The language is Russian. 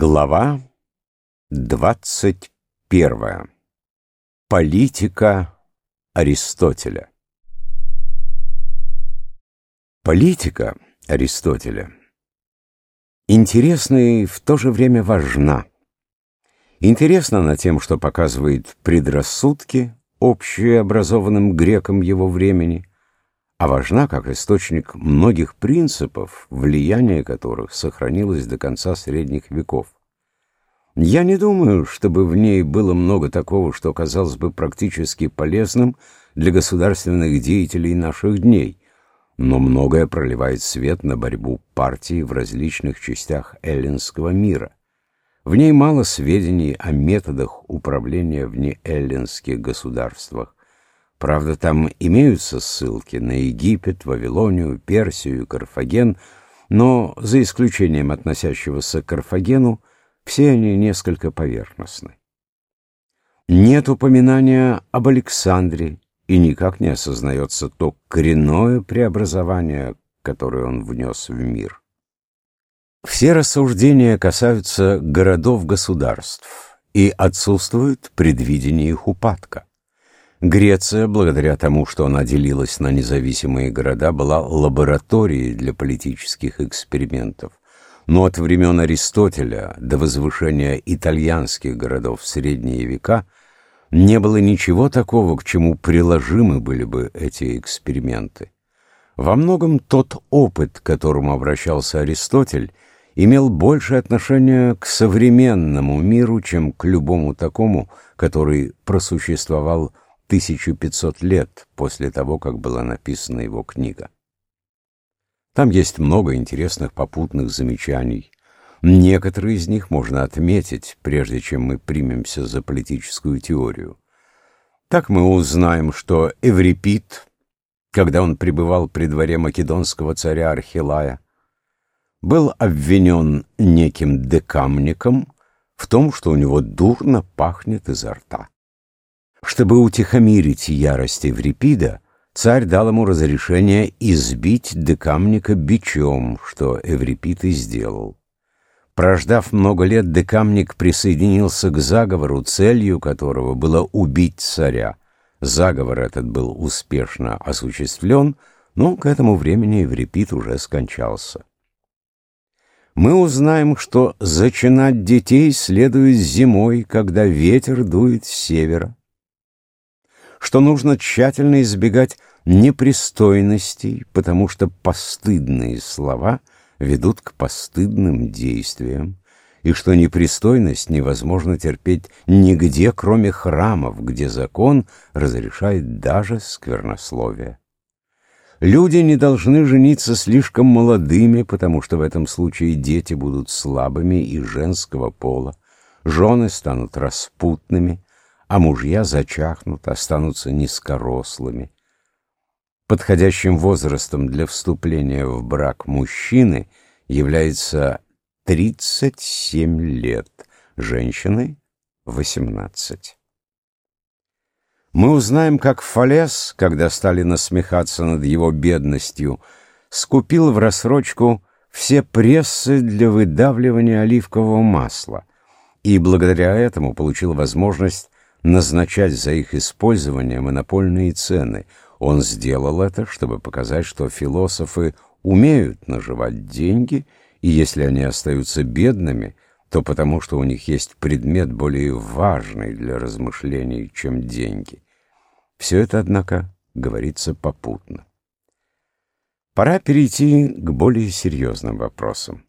Глава двадцать первая. Политика Аристотеля. Политика Аристотеля интересна и в то же время важна. Интересна она тем, что показывает предрассудки, общие образованным грекам его времени, а важна как источник многих принципов, влияние которых сохранилось до конца средних веков. Я не думаю, чтобы в ней было много такого, что казалось бы практически полезным для государственных деятелей наших дней, но многое проливает свет на борьбу партии в различных частях эллинского мира. В ней мало сведений о методах управления в неэллинских государствах, Правда, там имеются ссылки на Египет, Вавилонию, Персию, Карфаген, но, за исключением относящегося к Карфагену, все они несколько поверхностны. Нет упоминания об Александре, и никак не осознается то коренное преобразование, которое он внес в мир. Все рассуждения касаются городов-государств, и отсутствует предвидение их упадка. Греция, благодаря тому, что она делилась на независимые города, была лабораторией для политических экспериментов. Но от времен Аристотеля до возвышения итальянских городов в средние века не было ничего такого, к чему приложимы были бы эти эксперименты. Во многом тот опыт, к которому обращался Аристотель, имел больше отношения к современному миру, чем к любому такому, который просуществовал 1500 лет после того, как была написана его книга. Там есть много интересных попутных замечаний. Некоторые из них можно отметить, прежде чем мы примемся за политическую теорию. Так мы узнаем, что Эврипид, когда он пребывал при дворе македонского царя Архилая, был обвинен неким декамником в том, что у него дурно пахнет изо рта. Чтобы утихомирить ярость Эврипида, царь дал ему разрешение избить Декамника бичом, что Эврипид и сделал. Прождав много лет, Декамник присоединился к заговору, целью которого было убить царя. Заговор этот был успешно осуществлен, но к этому времени Эврипид уже скончался. Мы узнаем, что зачинать детей следует зимой, когда ветер дует с севера, что нужно тщательно избегать непристойностей, потому что постыдные слова ведут к постыдным действиям, и что непристойность невозможно терпеть нигде, кроме храмов, где закон разрешает даже сквернословие. Люди не должны жениться слишком молодыми, потому что в этом случае дети будут слабыми и женского пола, жены станут распутными, а мужья зачахнут, останутся низкорослыми. Подходящим возрастом для вступления в брак мужчины является 37 лет, женщины — 18. Мы узнаем, как Фалес, когда стали насмехаться над его бедностью, скупил в рассрочку все прессы для выдавливания оливкового масла и благодаря этому получил возможность назначать за их использование монопольные цены. Он сделал это, чтобы показать, что философы умеют наживать деньги, и если они остаются бедными, то потому, что у них есть предмет более важный для размышлений, чем деньги. Все это, однако, говорится попутно. Пора перейти к более серьезным вопросам.